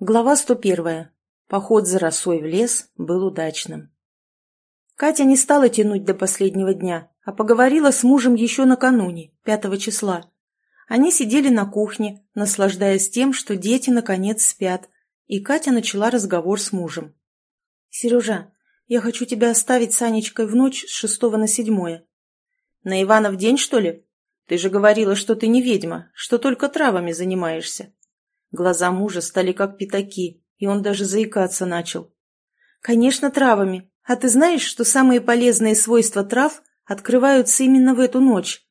Глава 101. Поход за росой в лес был удачным. Катя не стала тянуть до последнего дня, а поговорила с мужем еще накануне, 5 числа. Они сидели на кухне, наслаждаясь тем, что дети наконец спят, и Катя начала разговор с мужем. «Сережа, я хочу тебя оставить с Анечкой в ночь с шестого на седьмое». «На Иванов день, что ли? Ты же говорила, что ты не ведьма, что только травами занимаешься». Глаза мужа стали как пятаки, и он даже заикаться начал. «Конечно, травами. А ты знаешь, что самые полезные свойства трав открываются именно в эту ночь?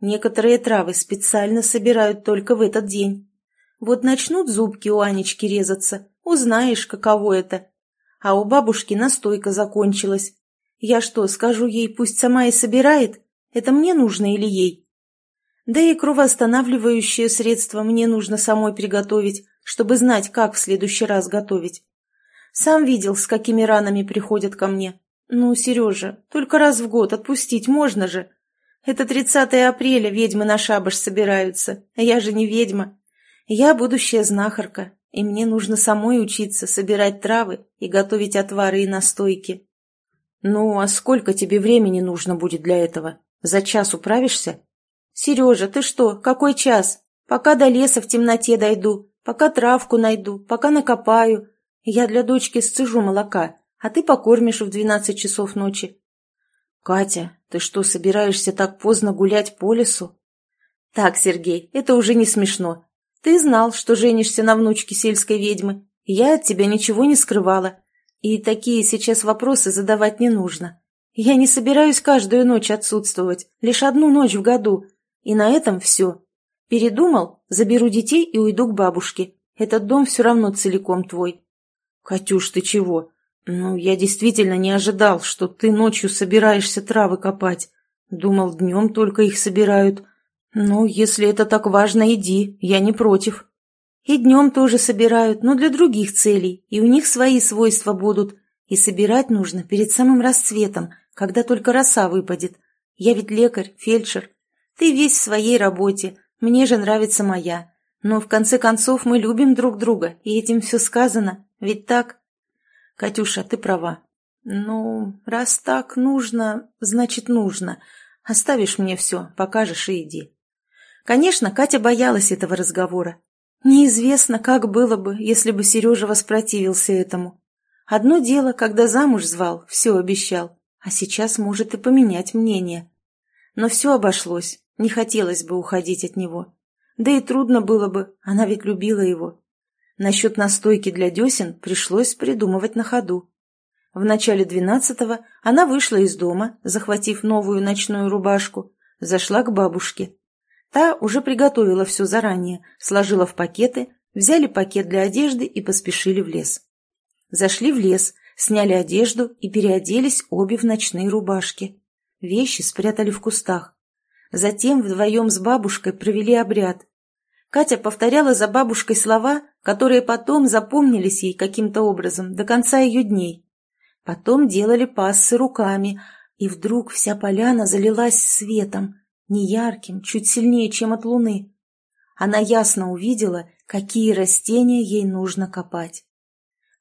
Некоторые травы специально собирают только в этот день. Вот начнут зубки у Анечки резаться, узнаешь, каково это. А у бабушки настойка закончилась. Я что, скажу ей, пусть сама и собирает? Это мне нужно или ей?» Да и кровоостанавливающее средство мне нужно самой приготовить, чтобы знать, как в следующий раз готовить. Сам видел, с какими ранами приходят ко мне. Ну, Сережа, только раз в год отпустить можно же. Это 30 апреля ведьмы на шабаш собираются, а я же не ведьма. Я будущая знахарка, и мне нужно самой учиться собирать травы и готовить отвары и настойки. Ну, а сколько тебе времени нужно будет для этого? За час управишься? «Сережа, ты что, какой час? Пока до леса в темноте дойду, пока травку найду, пока накопаю. Я для дочки сцежу молока, а ты покормишь в двенадцать часов ночи». «Катя, ты что, собираешься так поздно гулять по лесу?» «Так, Сергей, это уже не смешно. Ты знал, что женишься на внучке сельской ведьмы. Я от тебя ничего не скрывала. И такие сейчас вопросы задавать не нужно. Я не собираюсь каждую ночь отсутствовать, лишь одну ночь в году, и на этом все. Передумал? Заберу детей и уйду к бабушке. Этот дом все равно целиком твой. Катюш, ты чего? Ну, я действительно не ожидал, что ты ночью собираешься травы копать. Думал, днем только их собирают. Ну, если это так важно, иди, я не против. И днем тоже собирают, но для других целей, и у них свои свойства будут. И собирать нужно перед самым расцветом, когда только роса выпадет. Я ведь лекарь, фельдшер, ты весь в своей работе, мне же нравится моя. Но в конце концов мы любим друг друга, и этим все сказано. Ведь так? Катюша, ты права. Ну, раз так нужно, значит нужно. Оставишь мне все, покажешь и иди. Конечно, Катя боялась этого разговора. Неизвестно, как было бы, если бы Сережа воспротивился этому. Одно дело, когда замуж звал, все обещал, а сейчас может и поменять мнение. Но все обошлось. Не хотелось бы уходить от него. Да и трудно было бы, она ведь любила его. Насчет настойки для десен пришлось придумывать на ходу. В начале двенадцатого она вышла из дома, захватив новую ночную рубашку, зашла к бабушке. Та уже приготовила все заранее, сложила в пакеты, взяли пакет для одежды и поспешили в лес. Зашли в лес, сняли одежду и переоделись обе в ночные рубашки. Вещи спрятали в кустах. Затем вдвоем с бабушкой провели обряд. Катя повторяла за бабушкой слова, которые потом запомнились ей каким-то образом до конца ее дней. Потом делали пассы руками, и вдруг вся поляна залилась светом, неярким, чуть сильнее, чем от луны. Она ясно увидела, какие растения ей нужно копать.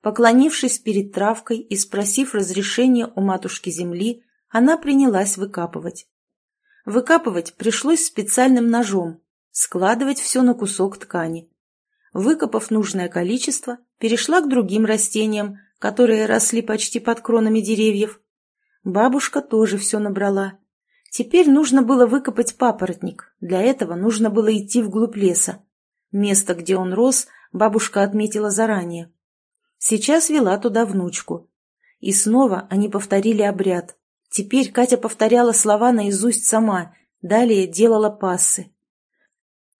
Поклонившись перед травкой и спросив разрешения у матушки земли, она принялась выкапывать. Выкапывать пришлось специальным ножом, складывать все на кусок ткани. Выкопав нужное количество, перешла к другим растениям, которые росли почти под кронами деревьев. Бабушка тоже все набрала. Теперь нужно было выкопать папоротник. Для этого нужно было идти вглубь леса. Место, где он рос, бабушка отметила заранее. Сейчас вела туда внучку. И снова они повторили обряд. Теперь Катя повторяла слова наизусть сама, далее делала пассы.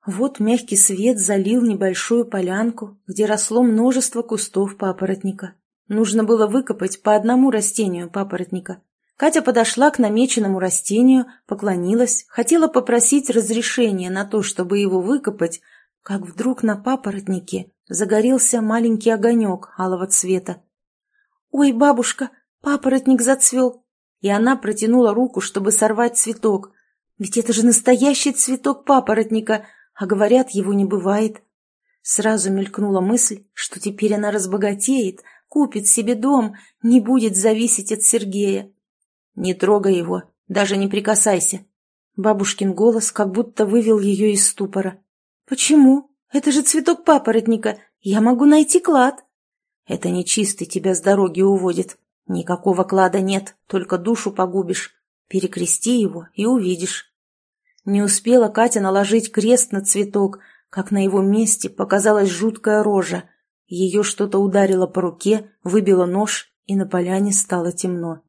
Вот мягкий свет залил небольшую полянку, где росло множество кустов папоротника. Нужно было выкопать по одному растению папоротника. Катя подошла к намеченному растению, поклонилась, хотела попросить разрешения на то, чтобы его выкопать, как вдруг на папоротнике загорелся маленький огонек алого цвета. «Ой, бабушка, папоротник зацвел!» И она протянула руку, чтобы сорвать цветок. Ведь это же настоящий цветок папоротника, а говорят, его не бывает. Сразу мелькнула мысль, что теперь она разбогатеет, купит себе дом, не будет зависеть от Сергея. «Не трогай его, даже не прикасайся». Бабушкин голос как будто вывел ее из ступора. «Почему? Это же цветок папоротника. Я могу найти клад». «Это нечистый тебя с дороги уводит. Никакого клада нет, только душу погубишь. Перекрести его и увидишь». Не успела Катя наложить крест на цветок, как на его месте показалась жуткая рожа. Ее что-то ударило по руке, выбило нож, и на поляне стало темно.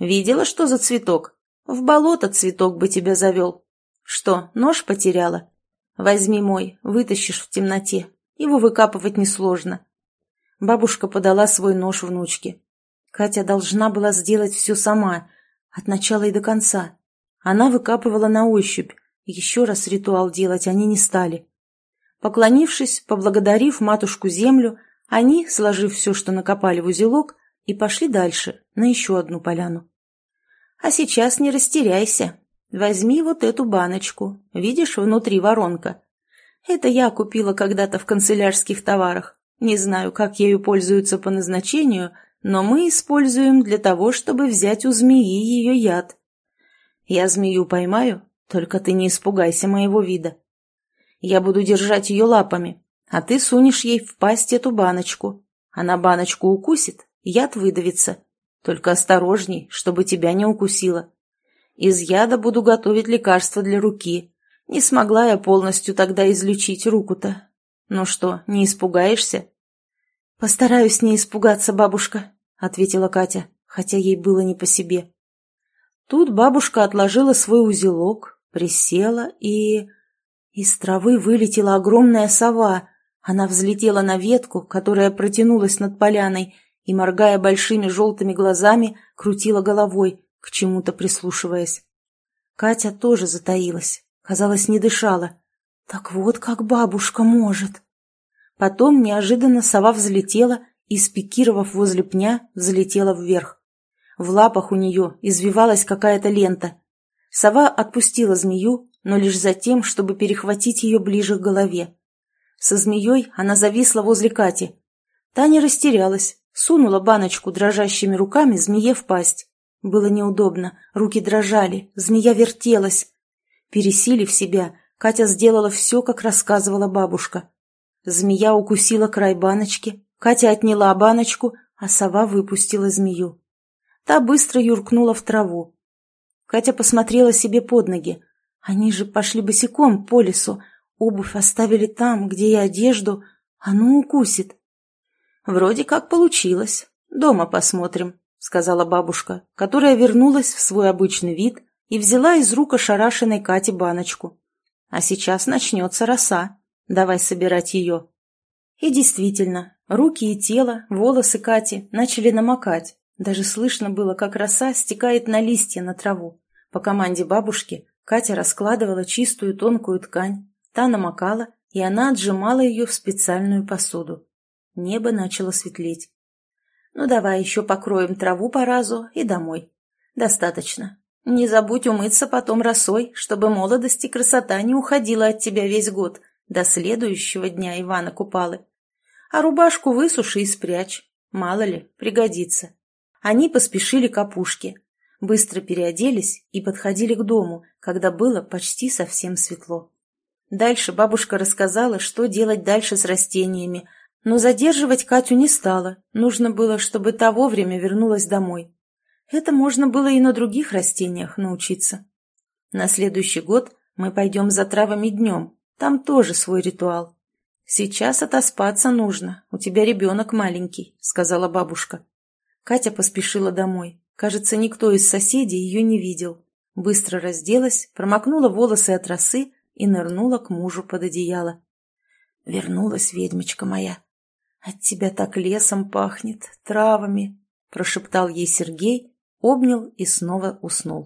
«Видела, что за цветок? В болото цветок бы тебя завел. Что, нож потеряла? Возьми мой, вытащишь в темноте. Его выкапывать несложно». Бабушка подала свой нож внучке. Катя должна была сделать все сама, от начала и до конца. Она выкапывала на ощупь. Еще раз ритуал делать они не стали. Поклонившись, поблагодарив матушку землю, они, сложив все, что накопали в узелок, и пошли дальше, на еще одну поляну. А сейчас не растеряйся. Возьми вот эту баночку. Видишь, внутри воронка. Это я купила когда-то в канцелярских товарах. Не знаю, как ею пользуются по назначению, но мы используем для того, чтобы взять у змеи ее яд. Я змею поймаю, только ты не испугайся моего вида. Я буду держать ее лапами, а ты сунешь ей в пасть эту баночку. Она баночку укусит, яд выдавится. Только осторожней, чтобы тебя не укусило. Из яда буду готовить лекарство для руки. Не смогла я полностью тогда излечить руку-то. Ну что, не испугаешься? Постараюсь не испугаться, бабушка, ответила Катя, хотя ей было не по себе. Тут бабушка отложила свой узелок, присела и... Из травы вылетела огромная сова. Она взлетела на ветку, которая протянулась над поляной, и, моргая большими желтыми глазами, крутила головой, к чему-то прислушиваясь. Катя тоже затаилась, казалось, не дышала. Так вот как бабушка может. Потом неожиданно сова взлетела и, спикировав возле пня, взлетела вверх. В лапах у нее извивалась какая-то лента. Сова отпустила змею, но лишь за тем, чтобы перехватить ее ближе к голове. Со змеей она зависла возле Кати. Таня растерялась, сунула баночку дрожащими руками змее в пасть. Было неудобно, руки дрожали, змея вертелась. Пересилив себя, Катя сделала все, как рассказывала бабушка. Змея укусила край баночки, Катя отняла баночку, а сова выпустила змею. Та быстро юркнула в траву. Катя посмотрела себе под ноги. Они же пошли босиком по лесу, обувь оставили там, где и одежду, а ну укусит. Вроде как получилось. Дома посмотрим, сказала бабушка, которая вернулась в свой обычный вид и взяла из рук ошарашенной Кати баночку. А сейчас начнется роса. Давай собирать ее. И действительно, руки и тело, волосы Кати начали намокать. Даже слышно было, как роса стекает на листья на траву. По команде бабушки Катя раскладывала чистую тонкую ткань, та намокала, и она отжимала ее в специальную посуду. Небо начало светлеть. «Ну давай еще покроем траву по разу и домой. Достаточно. Не забудь умыться потом росой, чтобы молодость и красота не уходила от тебя весь год, до следующего дня Ивана Купалы. А рубашку высуши и спрячь. Мало ли, пригодится». Они поспешили к опушке, быстро переоделись и подходили к дому, когда было почти совсем светло. Дальше бабушка рассказала, что делать дальше с растениями, но задерживать Катю не стала, нужно было, чтобы та вовремя вернулась домой. Это можно было и на других растениях научиться. На следующий год мы пойдем за травами днем, там тоже свой ритуал. Сейчас отоспаться нужно, у тебя ребенок маленький, сказала бабушка. Катя поспешила домой. Кажется, никто из соседей ее не видел. Быстро разделась, промокнула волосы от росы и нырнула к мужу под одеяло. «Вернулась ведьмочка моя. От тебя так лесом пахнет, травами», — прошептал ей Сергей, обнял и снова уснул.